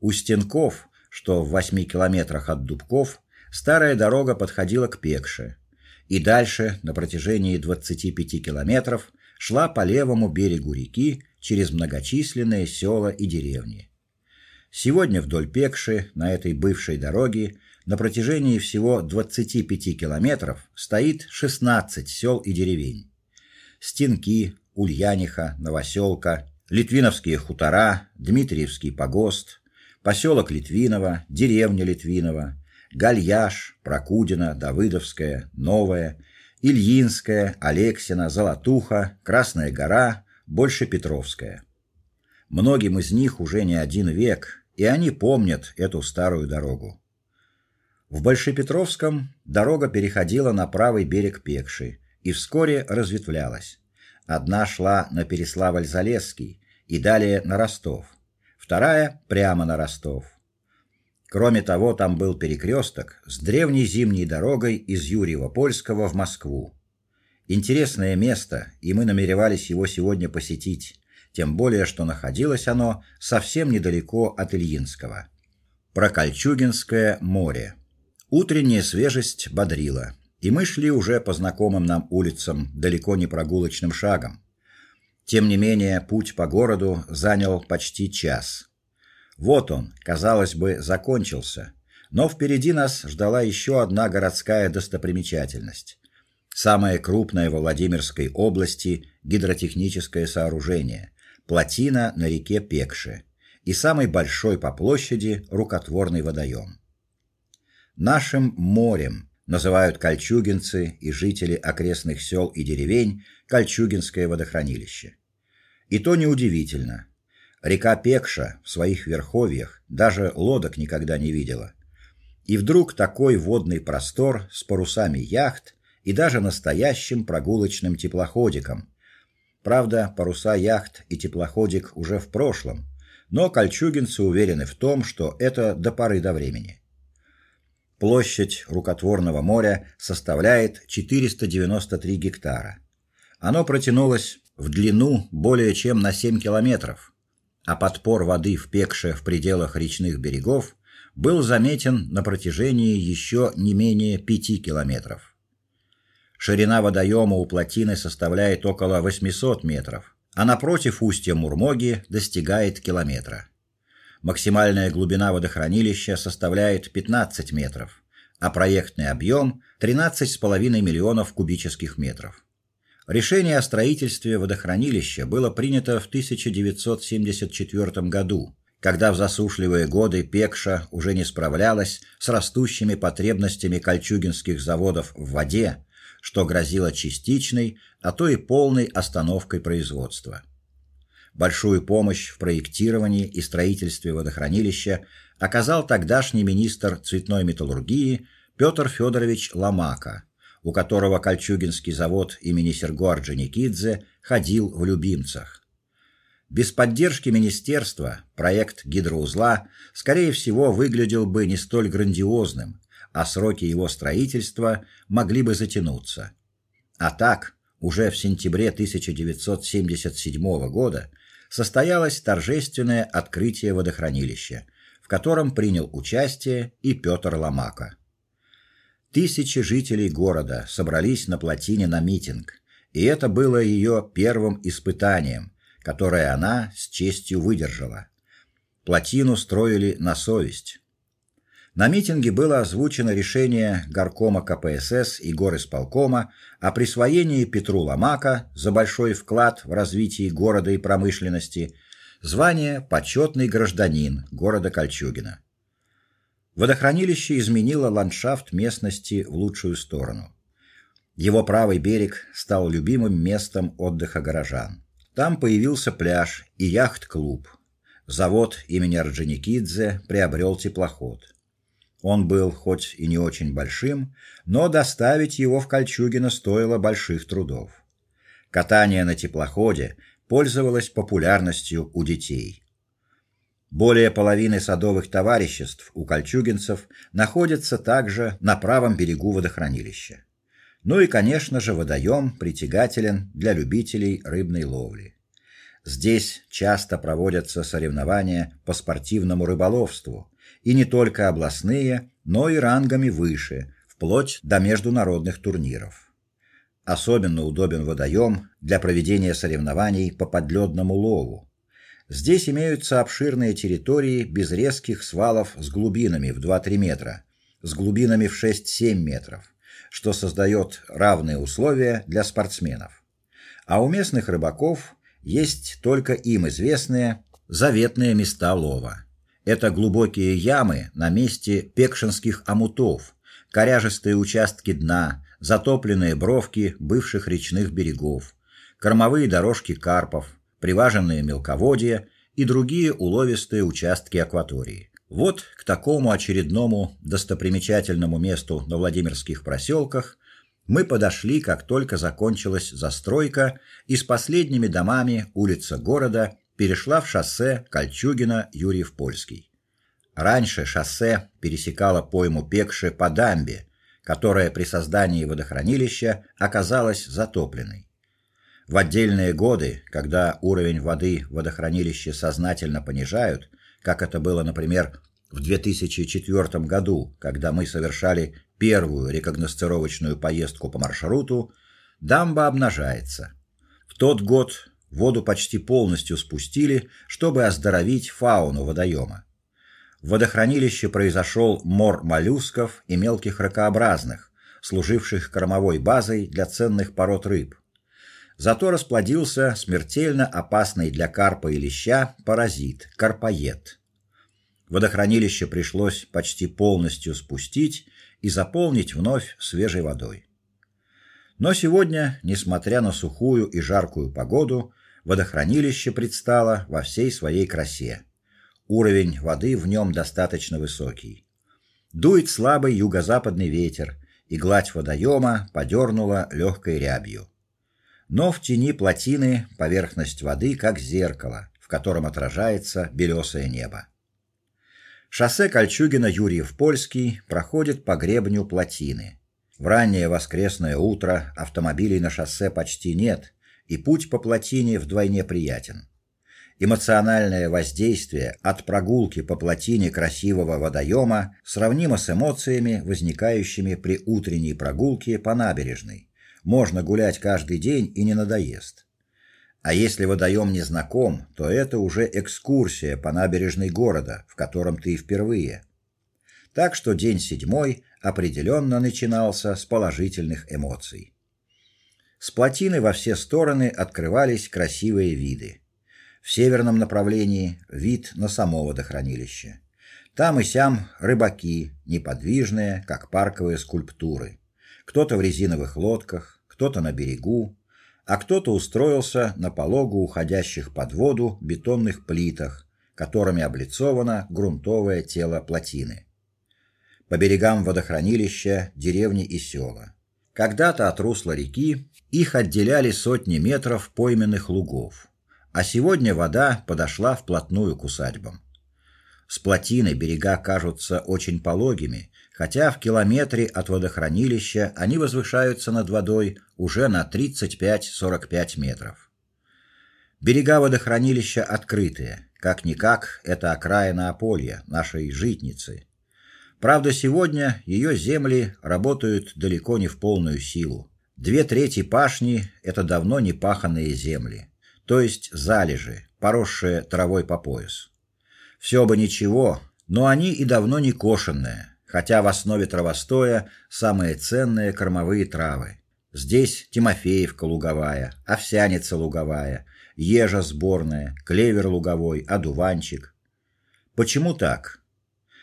У Стенков, что в восьми километрах от Дубков, старая дорога подходила к Пекше, и дальше на протяжении 25 километров шла по левому берегу реки через многочисленные села и деревни. Сегодня вдоль Пекши на этой бывшей дороге на протяжении всего 25 километров стоит 16 сел и деревень. Стенки, Ульяниха, Новоселка, Литвиновские хутора, Дмитриевский погост, поселок Литвиново, деревня Литвиново, Гальяш, Прокудина, Давыдовская, Новая, Ильинская, Алексина, Золотуха, Красная гора, Больше Петровская. Многим из них уже не один век, и они помнят эту старую дорогу. В Большепетровском дорога переходила на правый берег Пекши и вскоре разветвлялась. Одна шла на Переславль-Залесский и далее на Ростов, вторая прямо на Ростов. Кроме того, там был перекресток с древней зимней дорогой из Юрьево-Польского в Москву. Интересное место, и мы намеревались его сегодня посетить, тем более что находилось оно совсем недалеко от Ильинского. Прокольчугинское море. Утренняя свежесть бодрила и мы шли уже по знакомым нам улицам, далеко не прогулочным шагом. Тем не менее, путь по городу занял почти час. Вот он, казалось бы, закончился, но впереди нас ждала еще одна городская достопримечательность. Самое крупное в Владимирской области гидротехническое сооружение плотина на реке Пекше и самый большой по площади рукотворный водоем. Нашим морем называют кольчугинцы и жители окрестных сел и деревень Кольчугинское водохранилище. И то неудивительно. Река Пекша в своих верховьях даже лодок никогда не видела. И вдруг такой водный простор с парусами яхт и даже настоящим прогулочным теплоходиком. Правда, паруса яхт и теплоходик уже в прошлом, но кольчугинцы уверены в том, что это до поры до времени. Площадь рукотворного моря составляет 493 гектара. Оно протянулось в длину более чем на 7 километров, а подпор воды в Пекше в пределах речных берегов был заметен на протяжении еще не менее 5 километров. Ширина водоема у плотины составляет около 800 метров, а напротив устья Мурмоги достигает километра. Максимальная глубина водохранилища составляет 15 метров, а проектный объем 13,5 миллионов кубических метров. Решение о строительстве водохранилища было принято в 1974 году, когда в засушливые годы Пекша уже не справлялась с растущими потребностями кольчугинских заводов в воде, что грозило частичной, а то и полной остановкой производства. Большую помощь в проектировании и строительстве водохранилища оказал тогдашний министр цветной металлургии Петр Федорович Ломака, у которого Кольчугинский завод имени Серго Орджоникидзе ходил в любимцах. Без поддержки министерства проект гидроузла скорее всего выглядел бы не столь грандиозным, а сроки его строительства могли бы затянуться. А так, уже в сентябре 1977 года состоялось торжественное открытие водохранилища, в котором принял участие и Петр Ломака. Тысячи жителей города собрались на плотине на митинг, и это было ее первым испытанием, которое она с честью выдержала. Плотину строили на совесть. На митинге было озвучено решение горкома КПСС и горисполкома о присвоении Петру Ломака за большой вклад в развитие города и промышленности звания почетный гражданин города Кольчугино. Водохранилище изменило ландшафт местности в лучшую сторону. Его правый берег стал любимым местом отдыха горожан. Там появился пляж и яхт-клуб. Завод имени Орджоникидзе приобрел теплоход. Он был хоть и не очень большим, но доставить его в Кольчугино стоило больших трудов. Катание на теплоходе пользовалось популярностью у детей. Более половины садовых товариществ у кольчугинцев находятся также на правом берегу водохранилища. Ну и, конечно же, водоем притягателен для любителей рыбной ловли. Здесь часто проводятся соревнования по спортивному рыболовству, и не только областные, но и рангами выше, вплоть до международных турниров. Особенно удобен водоем для проведения соревнований по подледному лову. Здесь имеются обширные территории без резких свалов с глубинами в 2-3 метра, с глубинами в 6-7 метров, что создает равные условия для спортсменов. А у местных рыбаков есть только им известные заветные места лова. Это глубокие ямы на месте пекшинских омутов, коряжистые участки дна, затопленные бровки бывших речных берегов, кормовые дорожки карпов, приваженные мелководья и другие уловистые участки акватории. Вот к такому очередному достопримечательному месту на Владимирских проселках мы подошли, как только закончилась застройка, и с последними домами улица города перешла в шоссе Кольчугино-Юрьев-Польский. Раньше шоссе пересекало пойму Пекши по дамбе, которая при создании водохранилища оказалась затопленной. В отдельные годы, когда уровень воды в водохранилище сознательно понижают, как это было, например, в 2004 году, когда мы совершали первую рекогносцировочную поездку по маршруту, дамба обнажается. В тот год воду почти полностью спустили, чтобы оздоровить фауну водоема. В водохранилище произошел мор моллюсков и мелких ракообразных, служивших кормовой базой для ценных пород рыб. Зато расплодился смертельно опасный для карпа и леща паразит карпоед. Водохранилище пришлось почти полностью спустить и заполнить вновь свежей водой. Но сегодня, несмотря на сухую и жаркую погоду, водохранилище предстало во всей своей красе. Уровень воды в нем достаточно высокий. Дует слабый юго-западный ветер, и гладь водоема подернула легкой рябью. Но в тени плотины поверхность воды как зеркало, в котором отражается белесое небо. Шоссе Кольчугино-Юрьев-Польский проходит по гребню плотины. В раннее воскресное утро автомобилей на шоссе почти нет, и путь по плотине вдвойне приятен. Эмоциональное воздействие от прогулки по плотине красивого водоема сравнимо с эмоциями, возникающими при утренней прогулке по набережной. Можно гулять каждый день и не надоест. А если водоем не знаком, то это уже экскурсия по набережной города, в котором ты впервые. Так что день седьмой определенно начинался с положительных эмоций. С плотины во все стороны открывались красивые виды. В северном направлении вид на само водохранилище. Там и сям рыбаки, неподвижные, как парковые скульптуры. Кто-то в резиновых лодках, кто-то на берегу, а кто-то устроился на пологу уходящих под воду бетонных плитах, которыми облицовано грунтовое тело плотины. По берегам водохранилища деревни и села. Когда-то от русла реки их отделяли сотни метров пойменных лугов, а сегодня вода подошла вплотную к усадьбам. С плотины берега кажутся очень пологими, хотя в километре от водохранилища они возвышаются над водой уже на 35-45 метров. Берега водохранилища открытые, как никак это окраина Аполья, нашей житницы. Правда, сегодня ее земли работают далеко не в полную силу. Две трети пашни это давно не паханные земли, то есть залежи, поросшие травой по пояс. Все бы ничего, но они и давно не кошенные, хотя в основе травостоя самые ценные кормовые травы. Здесь Тимофеевка луговая, овсяница луговая, ежа сборная, клевер луговой, одуванчик. Почему так?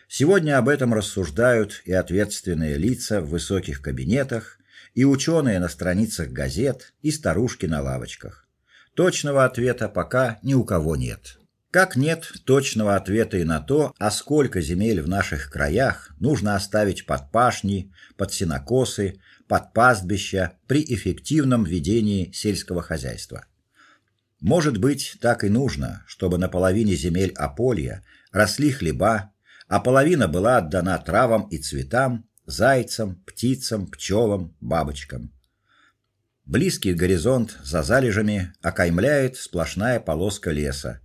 Сегодня об этом рассуждают и ответственные лица в высоких кабинетах, и ученые на страницах газет, и старушки на лавочках. Точного ответа пока ни у кого нет. Как нет точного ответа и на то, а сколько земель в наших краях нужно оставить под пашни, под сенокосы, под пастбища при эффективном ведении сельского хозяйства. Может быть, так и нужно, чтобы на половине земель Аполья росли хлеба, а половина была отдана травам и цветам, зайцам, птицам, пчелам, бабочкам. Близкий горизонт за залежами окаймляет сплошная полоска леса.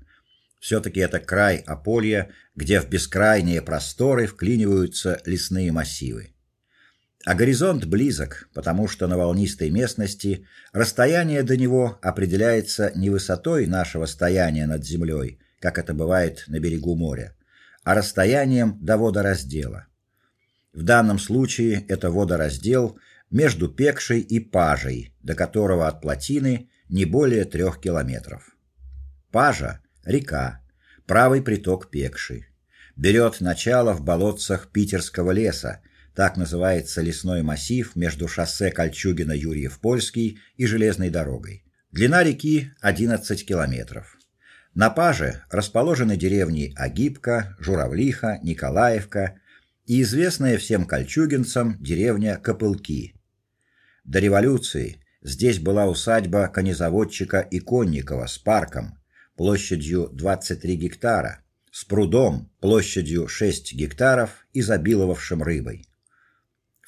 все таки это край Аполья, где в бескрайние просторы вклиниваются лесные массивы. А горизонт близок, потому что на волнистой местности расстояние до него определяется не высотой нашего стояния над землей, как это бывает на берегу моря, а расстоянием до водораздела. В данном случае это водораздел между Пекшей и Пажей, до которого от плотины не более трех километров. Пажа река, правый приток Пекши. Берет начало в болотцах Питерского леса, так называется лесной массив между шоссе Кольчугино-Юрьев-Польский и железной дорогой. Длина реки 11 километров. На Паже расположены деревни Агибка, Журавлиха, Николаевка и известная всем кольчугинцам деревня Копылки. До революции здесь была усадьба конезаводчика Иконникова с парком площадью 23 гектара, с прудом площадью 6 гектаров, изобиловавшим рыбой.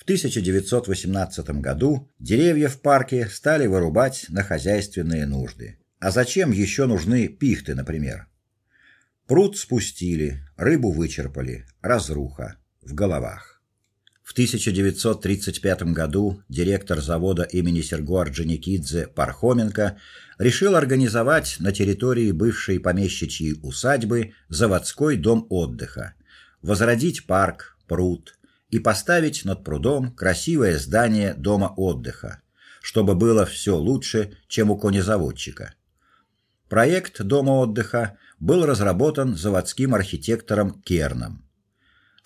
1918 году деревья в парке стали вырубать на хозяйственные нужды. А зачем еще нужны пихты, например? Пруд спустили, рыбу вычерпали, разруха в головах. В 1935 году директор завода имени Серго Орджоникидзе Пархоменко решил организовать на территории бывшей помещичьей усадьбы заводской дом отдыха, возродить парк, пруд, и поставить над прудом красивое здание дома отдыха, чтобы было все лучше, чем у конезаводчика. Проект дома отдыха был разработан заводским архитектором Керном.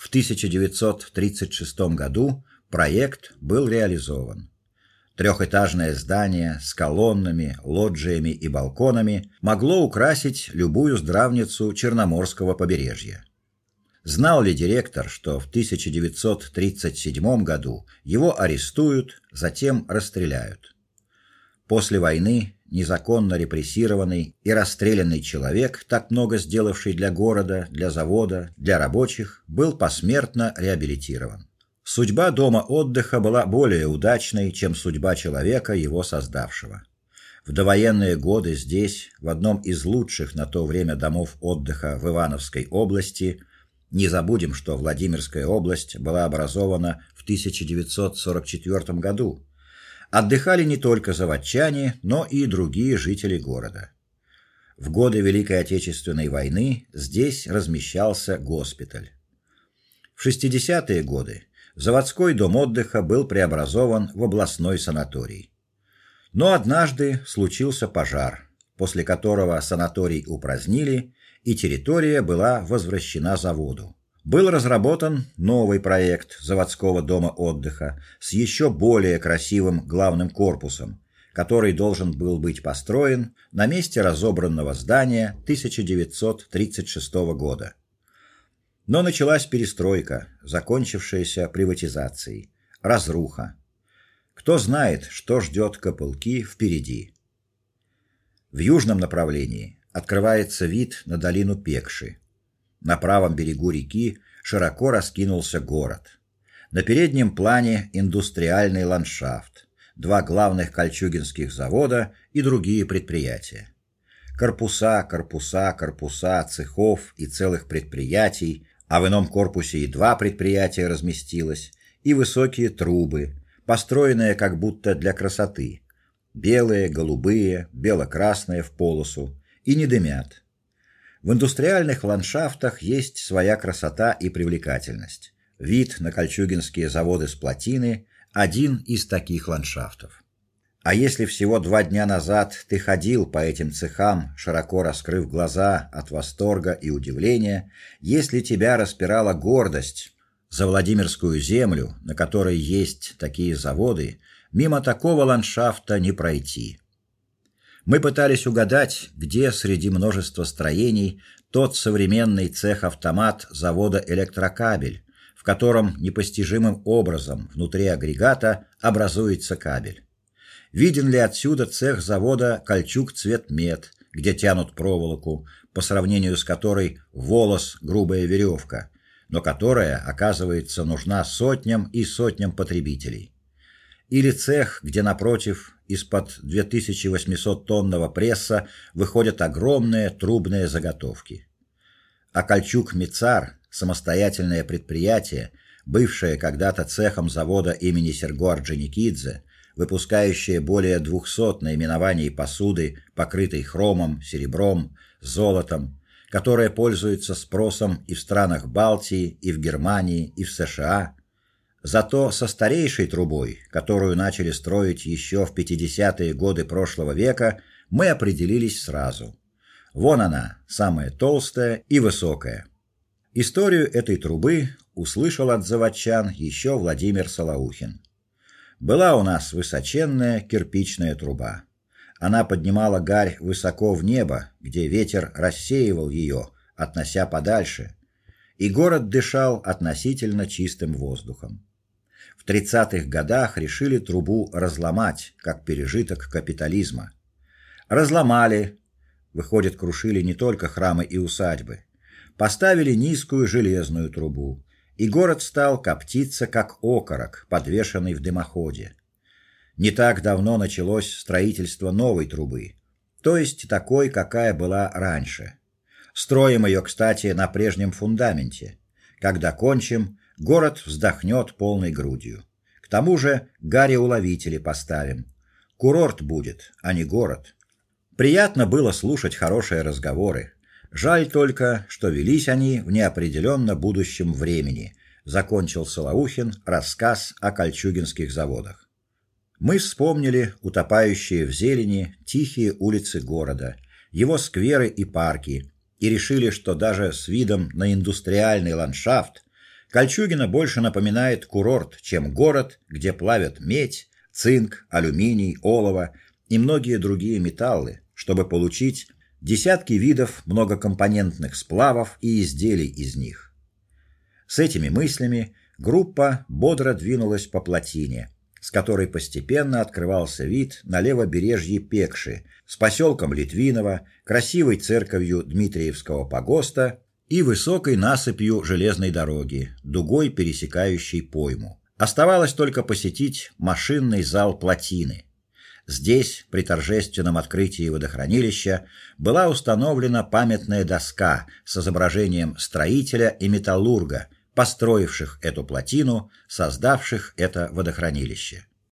В 1936 году проект был реализован. Трехэтажное здание с колоннами, лоджиями и балконами могло украсить любую здравницу Черноморского побережья. Знал ли директор, что в 1937 году его арестуют, затем расстреляют? После войны незаконно репрессированный и расстрелянный человек, так много сделавший для города, для завода, для рабочих, был посмертно реабилитирован. Судьба дома отдыха была более удачной, чем судьба человека, его создавшего. В довоенные годы здесь, в одном из лучших на то время домов отдыха в Ивановской области, не забудем, что Владимирская область была образована в 1944 году. Отдыхали не только заводчане, но и другие жители города. В годы Великой Отечественной войны здесь размещался госпиталь. В 60-е годы заводской дом отдыха был преобразован в областной санаторий. Но однажды случился пожар, после которого санаторий упразднили и территория была возвращена заводу. Был разработан новый проект заводского дома отдыха с еще более красивым главным корпусом, который должен был быть построен на месте разобранного здания 1936 года. Но началась перестройка, закончившаяся приватизацией, разруха. Кто знает, что ждет Копылки впереди. В южном направлении открывается вид на долину Пекши. На правом берегу реки широко раскинулся город. На переднем плане индустриальный ландшафт, два главных кольчугинских завода и другие предприятия. Корпуса, корпуса, корпуса цехов и целых предприятий, а в ином корпусе и два предприятия разместилось, и высокие трубы, построенные как будто для красоты. Белые, голубые, бело-красные в полосу и не дымят. В индустриальных ландшафтах есть своя красота и привлекательность. Вид на кольчугинские заводы с плотины один из таких ландшафтов. А если всего два дня назад ты ходил по этим цехам, широко раскрыв глаза от восторга и удивления, если тебя распирала гордость за Владимирскую землю, на которой есть такие заводы, мимо такого ландшафта не пройти. Мы пытались угадать, где среди множества строений тот современный цех-автомат завода Электрокабель, в котором непостижимым образом внутри агрегата образуется кабель. Виден ли отсюда цех завода Кольчуг Цветмет, где тянут проволоку, по сравнению с которой волос грубая веревка, но которая, оказывается, нужна сотням и сотням потребителей. Или цех, где напротив из-под 2800-тонного пресса выходят огромные трубные заготовки. А Кольчуг Мицар самостоятельное предприятие, бывшее когда-то цехом завода имени Серго Орджоникидзе, выпускающее более 200 наименований посуды, покрытой хромом, серебром, золотом, которая пользуется спросом и в странах Балтии, и в Германии, и в США. Зато со старейшей трубой, которую начали строить еще в 50-е годы прошлого века, мы определились сразу. Вон она, самая толстая и высокая. Историю этой трубы услышал от заводчан еще Владимир Солоухин. Была у нас высоченная кирпичная труба. Она поднимала гарь высоко в небо, где ветер рассеивал ее, относя подальше, и город дышал относительно чистым воздухом. В 30-х годах решили трубу разломать, как пережиток капитализма. Разломали, выходит, крушили не только храмы и усадьбы, поставили низкую железную трубу, и город стал коптиться как окорок, подвешенный в дымоходе. Не так давно началось строительство новой трубы, то есть такой, какая была раньше. Строим ее, кстати, на прежнем фундаменте. Когда кончим, город вздохнет полной грудью. К тому же гарри-уловители поставим. Курорт будет, а не город. Приятно было слушать хорошие разговоры, Жаль только, что велись они в неопределенно будущем времени, закончил Солоухин рассказ о кольчугинских заводах. Мы вспомнили утопающие в зелени тихие улицы города, его скверы и парки, и решили, что даже с видом на индустриальный ландшафт Кольчугино больше напоминает курорт, чем город, где плавят медь, цинк, алюминий, олово и многие другие металлы, чтобы получить десятки видов многокомпонентных сплавов и изделий из них. С этими мыслями группа бодро двинулась по плотине, с которой постепенно открывался вид на левобережье Пекши, с поселком Литвиново, красивой церковью Дмитриевского погоста и высокой насыпью железной дороги, дугой пересекающей пойму. Оставалось только посетить машинный зал плотины. Здесь, при торжественном открытии водохранилища, была установлена памятная доска с изображением строителя и металлурга, построивших эту плотину, создавших это водохранилище.